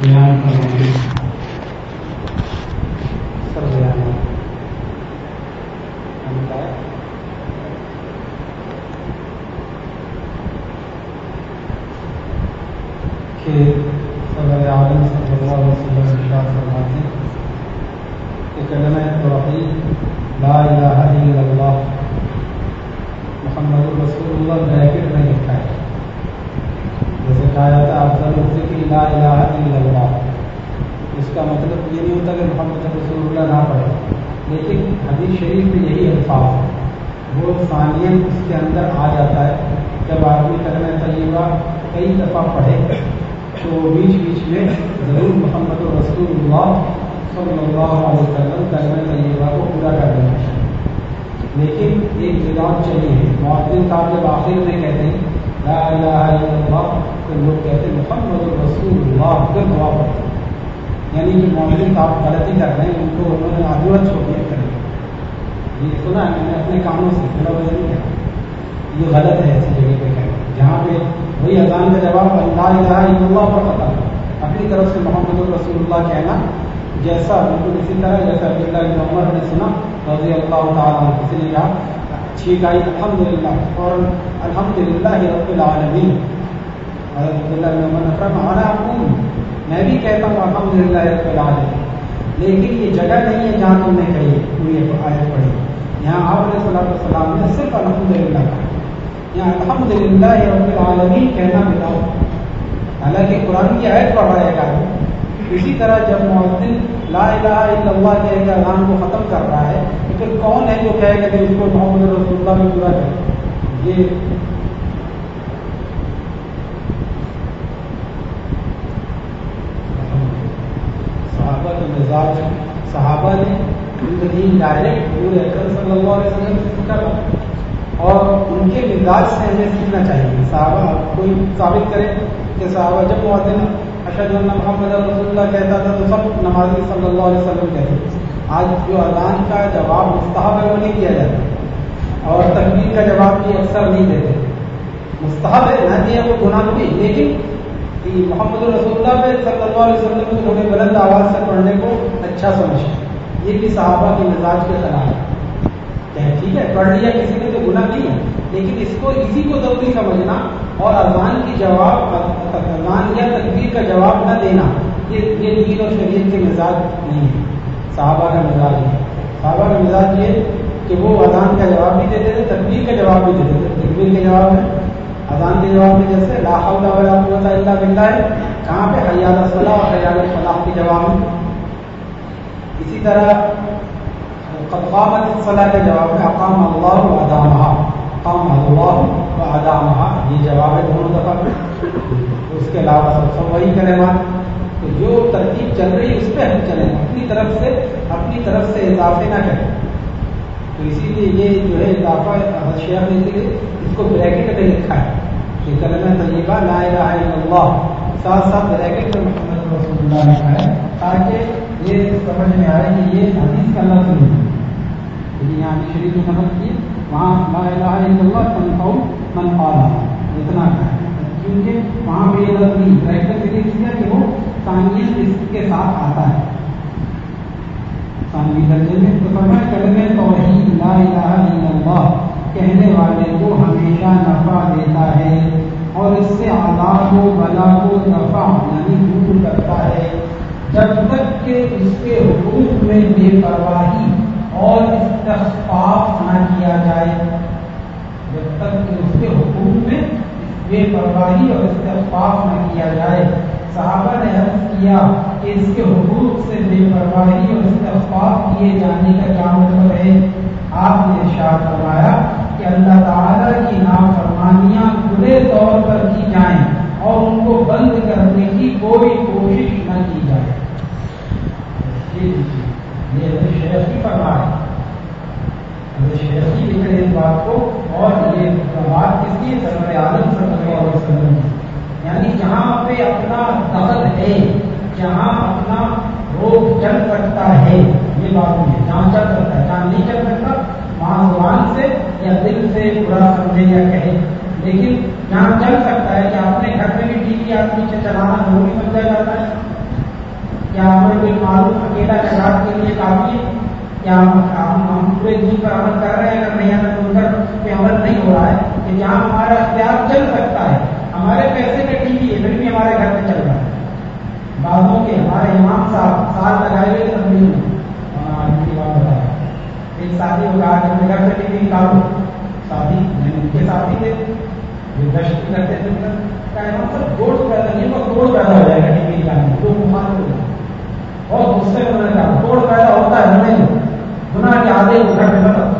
بیان کریں سر بیان کہ صلی عالم صلی اللہ علیہ وسلم ارشاد فرماتے ہیں کہ کلمہ توحید لا الہ الا اللہ محمد رسول اللہ بریکٹ میں لکھا ہے جیسے کہا جاتا ہے افضل الذکر لا الہ الا اللہ اس کا مطلب یہ نہیں ہوتا کہ محمد رسول اللہ نہ پڑھے لیکن حدیث شریف میں یہی الفاظ ہے وہ ثانیہ اس کے اندر آ جاتا ہے۔ جب آدمی کلمہ طیبہ کئی دفعہ پڑھے، تو بیچ بیچ میں ضرور محمد رسول اللہ صلی اللہ علیہ وسلم کلمہ طیبہ کو پورا کر دینا چاہیے لیکن ایک نظام چاہیے معذر صاحب جب آخر میں کہتے ہیں، لا الہ الا اللہ، تو لوگ کہتے ہیں، محمد رسول اللہ پھر دعا پڑھتے ہیں۔ یعنی کہ معذر صاحب غلطی کر رہے ہیں، ان کو انہوں نے آدھورت چھوڑ دیا کریں یہ سنا ہے، میں نے اپنے کاموں سے، میرا وجہ نہیں کہا یہ غلط ہے ایسی جگہ پہ کہنا۔ جہاں پہ وہی اذان کا جواب لا الہ اللہ پر پتا اپنی طرف سے محمد الرسول اللہ کہنا، جیسا بالکل اسی طرح، جیسا عبداللہ بن عمر نے سنا، رضی اللہ تعالیٰ کسی نے کہا، ٹھیک آئی الحمد للہ اور الحمد للہ رب العالمین۔ حضرت عبداللہ بن عمر نے فرمایا انا اقول۔ میں بھی کہتا ہوں الحمد للہ رب العالمین۔ لیکن یہ جگہ نہیں ہے جہاں تم نے کہی پوری آیت پڑھی۔ یہاں آپ علیہ صلاح السلام نے صرف الحمد للہ کہا۔ یہاں الحمد للہ رب العالمین کہنا ملا حالانکہ قرآن کی آیت پڑھ رہا گا۔ اسی طرح جب معذن لا الہ الا اللہ کہہ کے اذان کو ختم کر رہا ہے، تو پھر کون ہے جو کہے گا کہ اس کو محمد رسول اللہ میں پورا کرے یہ صحابہ کے مزاج صحابہ نے زندگی ڈائریکٹ پورے اکرم صلی اللہ علیہ وسلم سے سیکھا تھا اور ان کے مزاج سے ہمیں سیکھنا چاہیے۔ صحابہ، کوئی ثابت کرے کہ صحابہ جب وہ آتے معذن اشد اللہ محمد رسول اللہ کہتا تھا تو سب نمازی صلی اللہ علیہ وسلم کہتے آج جو اذان کا جواب مستحب ہے، وہ نہیں کیا جاتا۔ اور تقریر کا جواب بھی اکثر نہیں دیتے۔ مستحب ہے، نہ دیا وہ گناہ بھی، لیکن محمد رسول اللہ پہ صلی اللہ علیہ وسلم کو تھوڑے بلند آواز سے پڑھنے کو اچھا سمجھتے یہ بھی صحابہ کے مزاج کے خلاف۔ ہے ٹھیک ہے، پڑھ لیا، کسی نے تو گناہ نہیں ہے لیکن اس کو، اسی کو ضروری سمجھنا اور اذان کی جواب، اذان یا تقبیر کا جواب نہ دینا، یہ یہ دین اور شریعت کے مزاج نہیں ہے۔ صحابہ کا مزاج ہے۔ صحابہ کا مزاج یہ کہ وہ اذان کا جواب بھی دیتے تھے تقبیر کا جواب بھی دیتے تھے۔ تقبیر کے جواب میں اذان کے جواب میں جیسے لا حول ولا قوت الا باللہ ہے۔ کہاں پہ حیال الصلاح اور حیال الفلاح کے جواب میں اسی طرح قطبات الصلاح کے جواب میں اقام اللہ و ادامہ اقام اللہ و ادامہ یہ جواب ہے دونوں دفعہ۔ اس کے علاوہ سب سب وہی کلمات۔ تو جو ترتیب چل رہی ہے، اس پہ ہم چلیں۔ اپنی طرف سے، اپنی طرف سے اضافے نہ کریں۔ تو اسی لیے یہ جو ہے اضافہ شیخ نے لیے، اس کو بریکٹ میں لکھا ہے۔ کہ کلمہ طیبہ، لا الہ الا اللہ۔ ساتھ ساتھ بریکٹ میں محمد رسول اللہ لکھا ہے، تاکہ یہ سمجھ میں آئے کہ یہ حدیث کا لفظ نہیں ہے۔ یہاں شریف میں نمبر کی، وہاں لا الہ الا اللہ تنفع من قالا اتنا ہے۔ کیونکہ وہاں پہ یہ لفظ نہیں بریکٹ میں لکھ دیا کہ وہ ثانیت اس کے ساتھ آتا ہے۔ ثانوی درجے میں تو فرمایا، کلمہ توحید لا الہ الا اللہ کہنے والے کو ہمیشہ نفع دیتا ہے اور اس سے عذاب و بلا کو نفع یعنی دور کرتا ہے۔ جب تک کہ اس کے حقوق میں بے پرواہی اور استخفاف نہ کیا جائے، جب تک کہ اس کے حقوق میں بے پرواہی اور استخفاف نہ کیا جائے۔ صحابہ نے عرض کیا کہ اس کے حقوق سے بے پرواہی اور استفاق کیے جانے کا کیا مطلب ہے؟ آپ نے ارشاد فرمایا کہ اللہ تعالیٰ کی نافرمانیاں کھلے طور پر کی جائیں اور ان کو بند کرنے کی کوئی کوشش نہ کی جائے۔ یہ شیخی فرما ہے شیخی لکھ رہے اس بات کو اور یہ بات کس کی؟ سرور عالم صلی اللہ علیہ وسلم یعنی جہاں پہ اپنا دخل ہے، جہاں اپنا روگ چل سکتا ہے، یہ بات نہیں ہے جہاں چل سکتا ہے۔ جہاں نہیں چل سکتا وہاں زبان سے یا دل سے برا سمجھے یا کہے۔ لیکن جہاں چل سکتا ہے کہ اپنے گھر میں بھی ٹی وی آدمی سے چلانا ضروری سمجھا جاتا ہے۔ کیا ہمیں کوئی معلوم اکیلا نجات کے لیے کافی ہے۔ کیا ہم پورے دن پر عمل کر رہے ہیں، اگر نہیں ہمیں سن کر پہ عمل نہیں ہو رہا ہے۔ کہ جہاں ہمارا اختیار چل سکتا ہے، ہمارے پیسے کا ٹی وی ہے پھر بھی ہمارے گھر میں چل رہا ہے۔ بعضوں کے ہمارے امام صاحب سال لگائے ہوئے تبدیل بتایا ایک ساتھی ہو کہا کہ اپنے گھر سے ٹی وی نکالو ساتھی، میں ان کے ساتھی تھے۔ جو دشت کرتے تھے گوشت پیدا نہیں وہ گوشت پیدا ہو جائے گا ٹی وی نکالنے جو مخالف ہو جائے بہت غصے میں ہونا چاہتا توڑ پیدا ہوتا ہے ہمیں گنا کے آدھے کو گھر میں ختم۔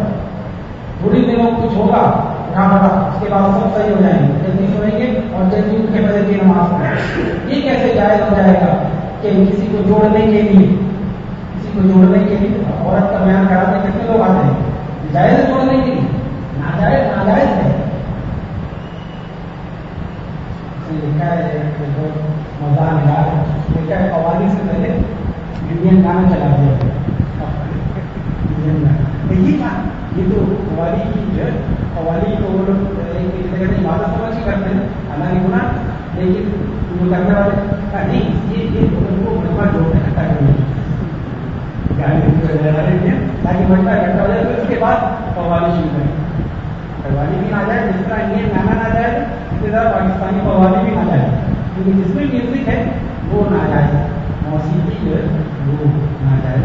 تھوڑی دنوں کچھ ہوگا کہاں بتا اس کے بعد سب صحیح ہو جائیں گے۔ جلدی سنیں گے اور جلدی ان کے بجے کی نماز۔ پڑھیں یہ کیسے جائز ہو جائے گا کہ کسی کو جوڑنے کے لیے، کسی کو جوڑنے کے لیے عورت کا بیان کرانے کتنے لوگ آتے ہیں؟ جائز جوڑنے کے لیے؟ ناجائز ناجائز ہے۔ لکھا ہے؟ مزہ ملا لکھا ہے۔ قوالی سے پہلے انڈین گانا چلا دیا انڈین گانا یہ تو قوالی کی جو ہے قوالی کو وہ لوگ ایک جگہ عبادت سمجھ کے کرتے ہیں اللہ گنا لیکن جو کرنے والے کا نہیں یہ یہ کو مجمع جوڑنے اکٹھا کرنے تاکہ مجمع اکٹھا ہو جائے پھر اس کے بعد قوالی شروع کریں قوالی بھی نہ جائے جس طرح انڈین گانا نہ جائے اسی طرح پاکستانی قوالی بھی نہ جائے کیونکہ جس میں میوزک ہے وہ نہ جائے موسیقی جو ہے وہ نہ جائے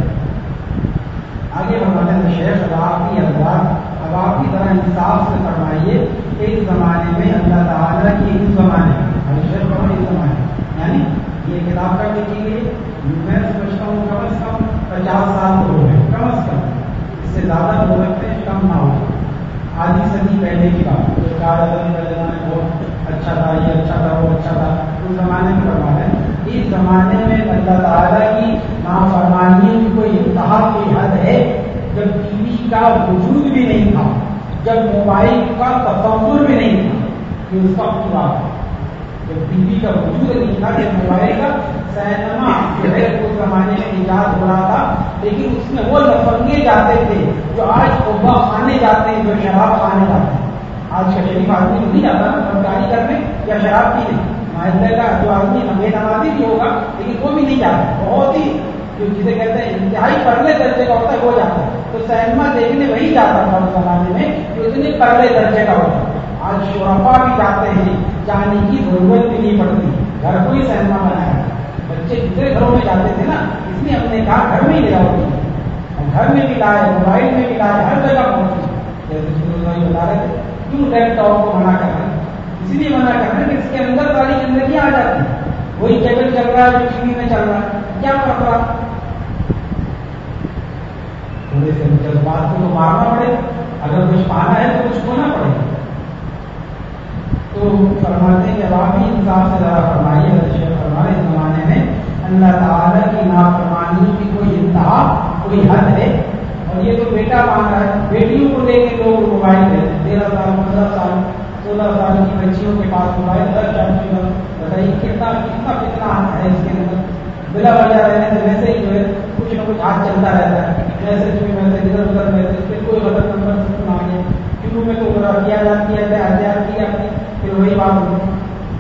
آگے بڑھانے میں شیخ اب آپ کی انداز اب آپ کی طرح انصاف سے فرمائیے ایک زمانے میں اللہ تعالیٰ کی اس زمانے میں شیخ فرما اس زمانے یعنی یہ کتاب کا لکھی گئی۔ میں سمجھتا ہوں کم از کم پچاس سال ہو گئے، کم از کم۔ اس سے زیادہ ہو سکتے ہیں، کم نہ ہو آدھی صدی پہلے کی بات۔ جو کہا ہے، بہت اچھا تھا، یہ اچھا تھا، وہ اچھا تھا۔ اس زمانے میں فرما ہے، اس زمانے میں اللہ تعالیٰ کی نافرمانی کی کوئی انتہا کی حد ہے جب ٹی وی کا وجود بھی نہیں تھا، جب موبائل کا تصور بھی نہیں تھا، یہ اس وقت کی بات ہے۔ جب ٹی وی کا وجود نہیں تھا، جب موبائل کا سینما جو ہے اس زمانے میں ایجاد ہو رہا تھا، لیکن اس میں وہ لفنگے جاتے تھے جو آج ابا کھانے جاتے ہیں، جو شراب کھانے جاتے ہیں۔ آج شریف آدمی نہیں جاتا نا کرنے یا شراب پینے۔ معاہدے کا جو آدمی بے نمازی بھی ہوگا، لیکن وہ بھی نہیں جاتا۔ بہت ہی جو جسے کہتے ہیں، انتہائی پرلے درجے کا ہوتا ہے، وہ جاتا ہے۔ تو سینما دیکھنے وہی جاتا تھا اس زمانے میں، جو اتنے پرلے درجے کا ہوتا ہے۔ آج شورفا بھی جاتے ہیں، جانے کی ضرورت بھی نہیں پڑتی۔ گھر کو ہی سینما بنایا۔ بچے دوسرے گھروں میں جاتے تھے نا، اس لیے ہم نے کہا گھر میں ہی لے ہوتی گھر میں بھی لائے، موبائل میں بھی لائے، ہر جگہ پہنچی جیسے بتا رہے تھے، کیوں لیپ ٹاپ کو منع کر رہے ہیں؟ اسی لیے منع کر رہے ہیں کہ اس کے اندر ساری زندگی آ جاتی ہے۔ وہی کیبل چل رہا ہے، جو ٹی وی میں چل رہا ہے۔ کیا فرق رہا تھوڑے سے جذبات کو تو مارنا پڑے، اگر کچھ پانا ہے تو کچھ ہونا پڑے۔ تو فرماتے ہیں کہ آپ ہی انصاف سے ذرا فرمائیے فرمائے اس زمانے میں اللہ تعالیٰ کی نافرمانی کی کوئی انتہا، کوئی حد ہے؟ اور یہ تو بیٹا مان رہا ہے، بیٹیوں کو لے کے لوگ موبائل دیتے تیرہ سال، پندرہ سال سولہ سال کی بچیوں کے پاس موبائل دس سال کی بتائیے کتنا کتنا کتنا ہے اس کے اندر۔ بلا وجہ رہنے سے ویسے ہی جو ہے کچھ نہ کچھ ہاتھ چلتا رہتا ہے۔ ویسے کوئی ویسے ادھر ادھر ویسے پھر کوئی غلط نمبر مانگے۔ شروع میں تو کیا جاتی ہے ہتھیار کیا پھر وہی بات ہوگی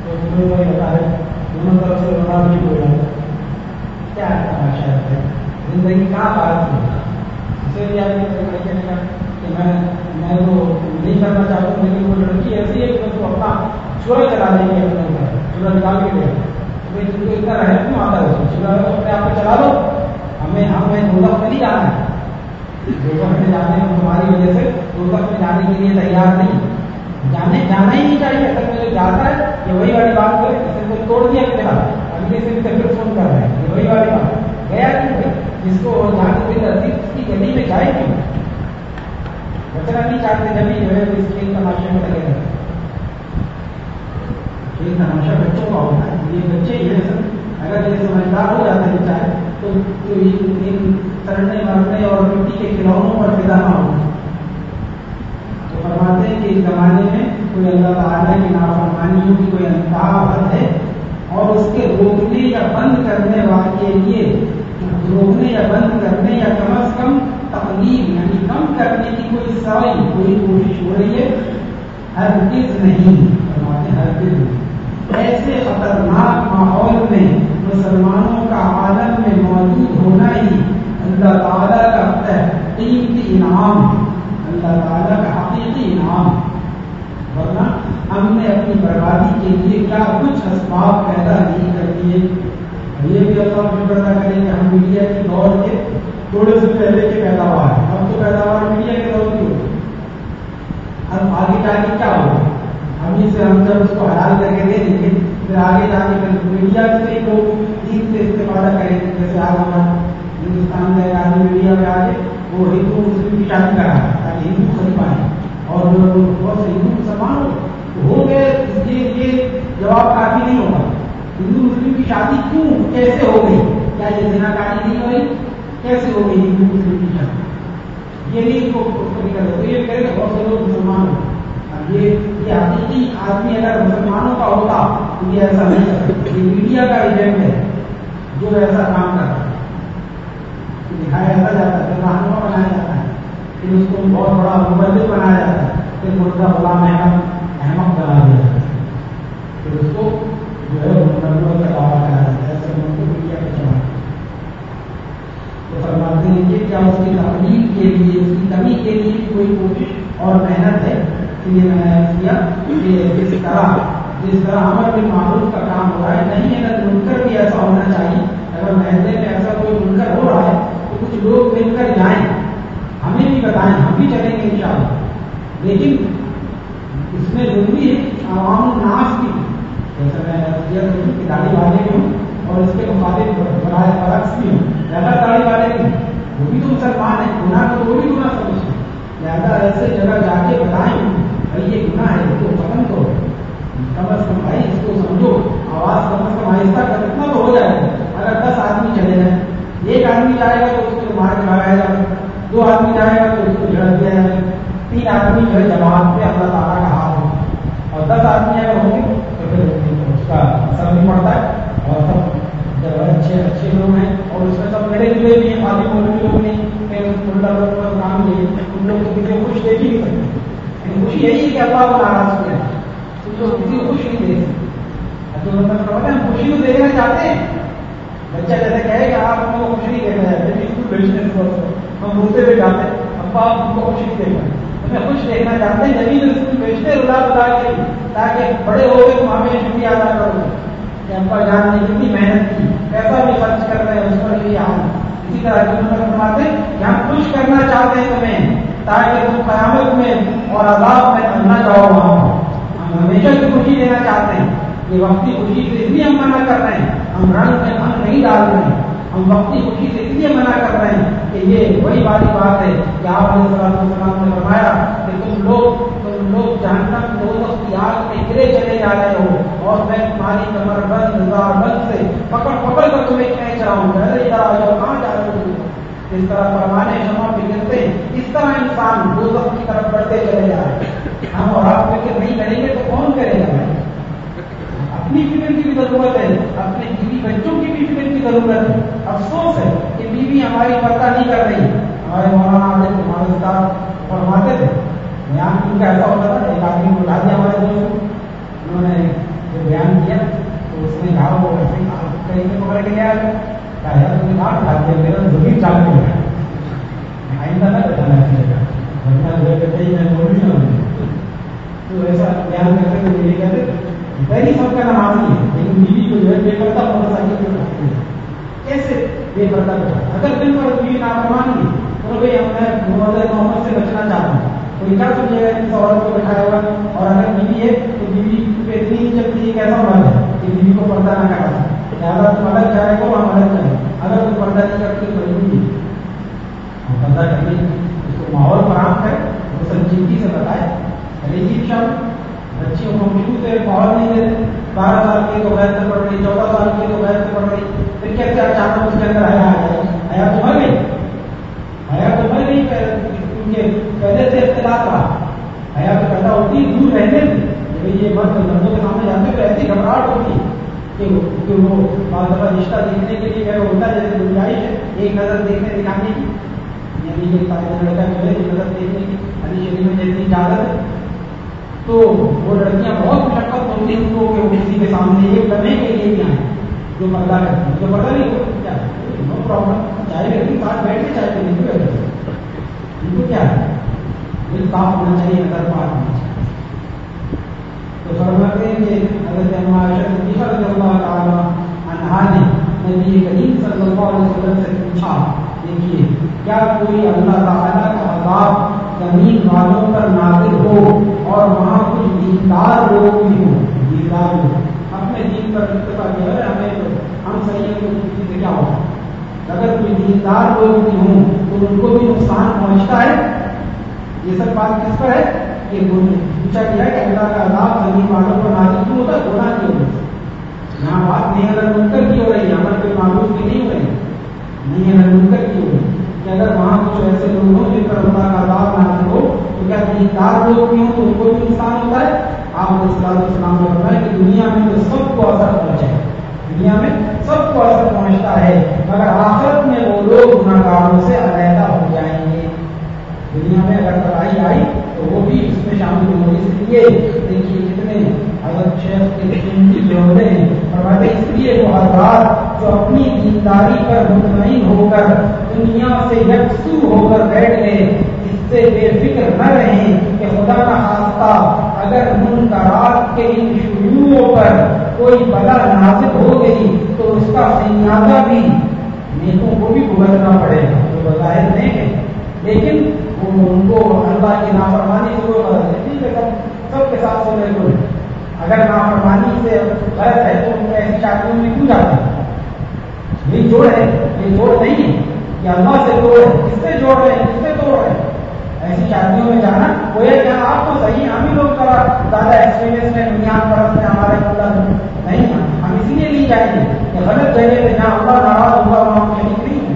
تو وہی بتا رہے دونوں طرف سے بتا بھی ہو جائے کیا تماشا ہے؟ زندگی کہاں پارک ہوگا اسے بھی آدمی کہ میں میں وہ نہیں کرنا چاہتا ہوں، لیکن وہ لڑکی ایسی ہے کہ وہ اپنا چورا چلا دیں گے اپنے اوپر چورا نکال کے دے تم کو اتنا رہ کیوں آتا ہے؟ چورا اپنے آپ کو چلا دو ہمیں ہمیں دو میں نہیں جانا ہے دو میں جانے میں تمہاری وجہ سے دو میں جانے کے لیے تیار نہیں۔ جانے جانا ہی نہیں چاہیے۔ اگر مجھے جاتا ہے، یہ وہی والی بات کو جس کو توڑ دیا اپنے ہاتھ ابھی سے پھر فون کر رہے ہیں۔ یہ وہی والی بات۔ گیا کیوں جس کو جانے کی رسی اس کی گلی میں جائے کیوں؟ بچنا نہیں چاہتے جب جو ہے، اس کھیل تماشے میں لگے رہتے کھیل تماشا بچوں کا ہوتا ہے۔ یہ بچے یہ سب اگر یہ سمجھدار ہو جاتے ہیں چاہے تو سڑنے مرنے اور مٹی کے کھلونوں پر فدا نہ ہو تو فرماتے ہیں کہ اس زمانے میں کوئی اللہ تعالیٰ کی نافرمانیوں کی کوئی انتہا ہے اور اس کے روکنے یا بند کرنے والے کے لیے روکنے یا بند کرنے یا کم از کم تقلیب یعنی کم کرنے کی کوئی سوائی کوئی کوشش ہو رہی ہے ہر چیز نہیں ہر چیز ایسے خطرناک ماحول میں مسلمانوں کا عالم میں موجود ہونا ہی اللہ تعالیٰ کا تحقیقی انعام اللہ تعالیٰ کا حقیقی انعام ورنہ ہم نے اپنی بربادی کے لیے کیا کچھ اسباب پیدا نہیں کر دیے؟ یہ بھی اللہ ہمیں پیدا کرے کہ ہم میڈیا کے دور کے تھوڑے سے پہلے کے پیداوار ہیں۔ اب تو پیداوار میڈیا کے دور کی ہوگی اب آگے جا کے کیا ہوگا ہم اسے ہم جب اس کو حیال کر کے دیں گے۔ پھر آگے جا کے پھر میڈیا سے لوگ دین سے استفادہ کریں جیسے آج ہمارا ہندوستان میں ایک آدمی میڈیا میں آگے وہ ہندو مسلم کی شادی کرا تاکہ ہندو خرید پائے اور بہت سے ہندو مسلمان ہو گئے اس کے لیے جواب کافی نہیں ہوگا ہندو مسلم کی شادی کیوں کیسے ہو گئی کیا یہ جنا کاری نہیں ہو رہی کیسے ہو گئی ہندو مسلم کی شادی یہ نہیں تو یہ کرے گا بہت سے لوگ مسلمان ہو اب یہ یہ حقیقی آدمی اگر مسلمانوں کا ہوتا تو یہ ایسا نہیں کرتا یہ میڈیا کا ایجنٹ ہے جو ایسا کام کرتا ہے دکھایا ایسا جاتا ہے رہنما بنایا جاتا ہے پھر اس کو بہت بڑا مبلک بنایا جاتا ہے پھر مرغا غلام احمد احمد بنا دیا جاتا ہے پھر اس کو جو ہے مبلک کا دعویٰ کرایا جاتا ہے ایسے ان کو میڈیا کے چلا تو فرماتے ہیں کہ کیا اس کی تکلیف کے لیے اس کی کمی کے لیے کوئی کوشش اور محنت ہے اس میں نے کیا کہ جس طرح جس طرح عمر بن معروف کا کام ہو رہا ہے نہیں اگر منکر بھی ایسا ہونا چاہیے اگر محلے میں ایسا کوئی منکر ہو رہا ہے تو کچھ لوگ مل کر جائیں ہمیں بھی بتائیں ہم بھی چلیں گے انشاءاللہ لیکن اس میں ضروری ہے عوام الناس کی جیسے میں داڑھی والے بھی ہوں اور اس کے مخالف برائے برعکس بھی ہوں زیادہ داڑھی والے بھی وہ بھی تو مسلمان ہیں گناہ کو وہ بھی گناہ سمجھتے ہیں زیادہ ایسے جگہ جا کے بتائیں۔ بھائی یہ گناہ ہے اس کو ختم کرو کم از کم بھائی اس کو سمجھو آواز کم از کم آہستہ کر اتنا تو ہو جائے اگر دس آدمی چلے جائیں ایک آدمی جائے گا تو اس کو مار کے بھگایا جائے گا دو آدمی جائے گا تو اس کو جھڑ دیا جائے تین آدمی جو ہے جماعت پہ اللہ تعالیٰ کا ہاتھ ہو اور دس آدمی اگر ہوں گے تو پھر اس کا اثر نہیں پڑتا ہے اور سب جب اچھے اچھے لوگ ہیں اور اس میں سب میرے جڑے بھی ہیں خالی مولوی لوگ نہیں پھر کام نہیں ان لوگ کو کسی خوش دے ہی نہیں سکتے خوشی یہی ہے کہ اللہ کو ناراض ہو جائے ان لوگ کسی کو خوش نہیں دے۔ سکتے تو مطلب ہم خوشی کو دیکھنا چاہتے ہیں۔ بچہ جیسے کہے کہ آپ ان کو خوش نہیں دیکھنا چاہتے بالکل اسکول بھیجنے ہم بولتے ہوئے جاتے ہیں، ابا آپ ان کو خوش نہیں دیکھنا ہمیں خوش دیکھنا چاہتے ہیں جبھی اسکول بھیجتے رلا بتا کے تاکہ بڑے ہو گئے تو ہمیں چھٹی ادا کرو۔ کہ ابا جان نے کتنی محنت کی، پیسہ بھی خرچ کر رہے ہیں، اس پر لیے ہم اسی طرح جو فرماتے ہیں کہ ہم خوش کرنا چاہتے ہیں تمہیں۔ تاکہ تم قیامت میں اور عذاب میں نہ جاؤ وہاں ہم ہمیشہ سے خوشی دینا چاہتے ہیں یہ وقتی خوشی سے اس لیے ہم منع کر رہے ہیں۔ ہم رنگ میں ہم نہیں ڈال رہے ہیں۔ ہم وقتی خوشی سے اس لیے منع کر رہے ہیں کہ یہ وہی والی بات ہے کہ آپ نے السلام نے فرمایا کہ تم لوگ تم لوگ جہنم دو کی آگ میں گرے چلے جا رہے ہو اور میں تمہاری کمر بند ہزار بند سے پکڑ پکڑ کر تمہیں کھینچ رہا ہوں۔ کہاں جا رہے ہو اس طرح فرمانے شما گرتے اس طرح انسان دو وقت کی طرف بڑھتے چلے جا رہے ہیں۔ ہم اور آپ فکر نہیں کریں گے تو کون کرے گا؟ اپنی فکر کی بھی ضرورت ہے۔ اپنے بیوی بچوں کی بھی فکر کی ضرورت ہے۔ افسوس ہے کہ بیوی ہماری پردہ نہیں کر رہی۔ ہمارے مولانا علیہ تمہارے ساتھ فرماتے تھے، بیان ان کا ایسا ہوتا تھا، ایک آدمی بلا دیا ہمارے دوست انہوں نے جو بیان کیا، تو اس نے کہا، وہ ایسے کہیں پکڑ کے لیا کہا، یار، تم نے کہا بلا دیا میرا زمین چال کے گیا آئندہ نہ بتانا چاہیے ورنہ جو ہے میں بول بھی نہ تو ایسا بیان کرتے ہوئے یہ کہتے بہت سب کا نمازی ہے لیکن بیوی کو جو ہے بے پردہ موٹر سائیکل پہ رکھتے ہیں کیسے بے پردہ پہ اگر دن پر بیوی نافرمان گی تو بھائی ہم میں محمد محمد سے بچنا چاہتا ہوں کوئی کیا سمجھے گا اس عورت کو بٹھایا ہوا اور اگر بیوی ہے تو بیوی پہ اتنی ہی چلتی ہے کیسا مرد ہے کہ بیوی کو پردہ نہ کرا لہٰذا تم الگ جائے گا ہم الگ چلے اگر تم پردہ نہیں کرتے تو بڑی ہم پردہ اس کو ماحول فراہم کرے وہ سنجیدگی سے بتائے۔ ارے جی شام بچیوں کو شروع سے ماحول نہیں دیتے بارہ سال کی تو غیر سے پڑھ رہی، چودہ سال کی تو غیر سے پڑھ رہی۔ پھر کیسے اچانک اس کے اندر آیا آ جائے؟ آیا تو مر گئی۔ آیا تو مر گئی کیونکہ پہلے سے اختلاف رہا۔ آیا تو پیدا ہوتی دور رہنے سے یعنی یہ مرد مردوں کے سامنے جاتے تو ایسی گھبراہٹ ہوتی کہ وہ بعض دفعہ رشتہ دیکھنے کے لیے اگر ہوتا ہے جیسے گنجائش ہے، ایک نظر دیکھنے دکھانے کی۔ یعنی یہ لڑکا جو ہے ایک نظر دیکھنے کی علی شریف میں جیسی اجازت ہے، تو وہ لڑکیاں بہت مشقت ہوتی ہیں ان کو کہ وہ کسی کے سامنے ایک لمحے کے لیے بھی آئیں جو پردہ کرتے ہیں۔ جو پردہ نہیں ہو کیا نو پرابلم چاہے لڑکی ساتھ بیٹھ کے چاہے نہیں بیٹھ ان کو کیا ہے؟ دل صاف ہونا چاہیے، نظر پاک ہونا چاہیے۔ تو فرماتے ہیں کہ حضرت عائشہ صدیقہ رضی اللہ تعالیٰ انہا نے نبی کریم صلی اللہ علیہ وسلم سے پوچھا دیکھیے، کیا کوئی اللہ تعالیٰ کا عذاب زمین والوں پر نازل ہو اور وہاں کچھ دیندار لوگ بھی ہوں؟ دیندار لوگ۔ اپنے دین پر اتفاق کیا ہے، ہمیں ہم صحیح ہے تو کیا ہوگا اگر کوئی دیندار لوگ بھی ہوں تو ان کو بھی نقصان پہنچتا ہے؟ یہ سب بات کس پر ہے؟ کہ پوچھا گیا کہ اللہ کا عذاب زمین والوں پر نازل کیوں ہوتا ہے؟ گنا کیوں ہوتا یہاں بات نہیں، اگر منکر کی ہو رہی ہے ہمارے کوئی معلوم کی نہیں ہو رہی نہیں اگر منکر کی ہو رہی کہ اگر وہاں کچھ ایسے لوگ ہوں جن پر اللہ کا عذاب نازل ہو، تو کیا دیندار لوگ بھی ہوں تو ان کو بھی نقصان ہوتا ہے آپ نے السلام السلام نے بتایا کہ دنیا میں تو سب کو اثر پہنچے دنیا میں سب کو اثر پہنچتا ہے، مگر آخرت میں وہ لوگ گناہ گاروں سے علیحدہ ہو جائیں گے۔ دنیا میں اگر تباہی آئی تو وہ بھی اس میں شامل ہوں۔ اس لیے دیکھیے کتنے حضرت شیخ کے قیمتی جوڑے ہیں۔ فرماتے اس لیے وہ حضرات جو اپنی دینداری پر مطمئن ہو کر دنیا سے یکسو ہو کر بیٹھ گئے، اس سے بے فکر نہ رہیں کہ خدا نہ خاصہ اگر منکرات کے ان شروعوں پر کوئی بلا نازک ہو گئی تو اس کا خمیازہ بھی نیکوں کو بھی بھگتنا پڑے گا، جو بظاہر نہیں ہے لیکن ان کو اللہ کی نافرمانی سے کوئی غلط ہے ٹھیک سب کے ساتھ سو رہے اگر نافرمانی سے غلط ہے تو ان کو ایسی شادیوں میں کیوں جاتے ہیں؟ یہ جوڑ ہے یہ جوڑ نہیں ہے یہ اللہ سے جوڑ ہے کس سے جوڑ رہے ہیں؟ کس سے توڑ رہے ہیں؟ ایسی شادیوں میں جانا، وہ ہے کہ آپ تو صحیح ہم ہی لوگ ذرا زیادہ ایکسپیرینس میں بنیاد پرست میں، ہمارے اللہ نہیں ہم اسی لیے نہیں جائیں گے کہ غلط جگہ پہ جہاں اللہ ناراض ہوگا وہاں شریک نہیں ہے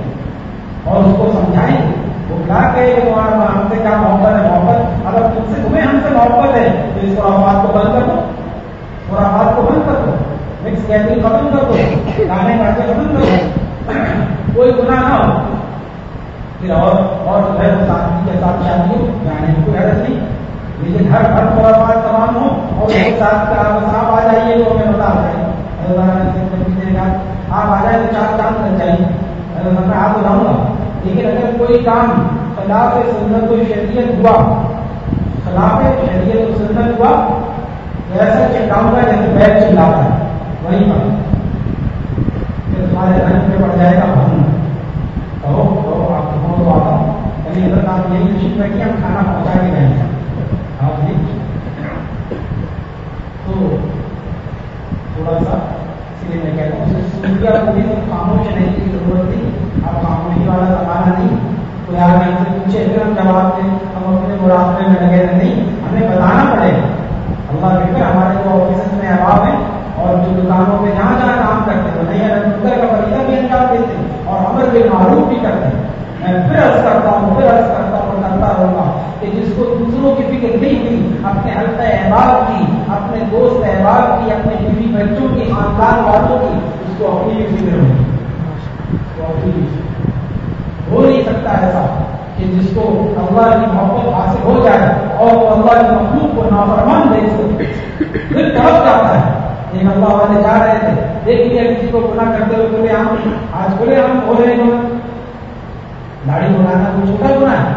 اور اس کو سمجھائیں گے۔ وہ کیا کہے کہ تمہارا ہم سے کیا محبت ہے؟ محبت؟ اگر تم سے تمہیں ہم سے محبت ہے، تو اس خرافات کو بند کر دو۔ خرافات کو بند کر دو۔ مکس کر دو باتیں ختم کر دو کوئی گناہ نہ ہو پھر اور اور جو ہے ساتھی کے ساتھ شادی ہو گانے میں کوئی حرض نہیں لیکن ہر ہر خرافات تمام ہو اور ایک ساتھ آپ آ جائیے تو ہمیں بتا رہے ہیں آپ آ جائیں تو چار چاند لگ جائیے آپ بتاؤں گا لیکن اگر کوئی کام خلاف سنت و شریعت ہوا خلاف شریعت و سنت ہوا تو ایسا چٹاؤں گا جیسے بیگ چلاتا ہے وہی تمہارے رنگ میں پڑ جائے گا بھون کہو کہو آپ کو تو آتا اگر آپ یہی خوشی بیٹھیے ہم کھانا پہنچا کے جائیں گے آپ تو تھوڑا سا اس لیے میں کہتا ہوں سوریا کو بھی خاموش رہنے کی ضرورت نہیں اب خاموشی والا زمانہ نہیں کوئی آگے ہم سے پوچھے پھر ہم جواب دیں ہم اپنے مراقبے میں لگے رہے نہیں ہمیں بتانا پڑے گا اللہ کے ہمارے جو آفیس میں احباب ہیں اور جو دکانوں پہ جہاں جہاں کام کرتے ہیں نہیں اگر کا فریضہ بھی انجام دیتے ہیں اور ہمر بھی معروف بھی کرتے ہیں میں پھر عرض کرتا ہوں پھر عرض کرتا ہوں کرتا رہوں گا کہ جس کو دوسروں کی فکر نہیں ہوئی اپنے حلقہ احباب کی اپنے دوست احباب کی اپنے بیوی بچوں کی خاندان والوں کی اس کو اپنی بھی فکر ہوگی ہو نہیں سکتا ایسا کہ جس کو اللہ کی محبت حاصل ہو جائے اور وہ اللہ کی مخلوق کو نافرمان دیکھ سکے پھر ٹرک جاتا ہے لیکن اللہ والے جا رہے تھے دیکھ لیا کسی کو گنا کرتے ہوئے بولے، ہم آج بولے ہم ہو رہے ہیں۔ داڑھی بنانا کوئی چھوٹا گنا ہے؟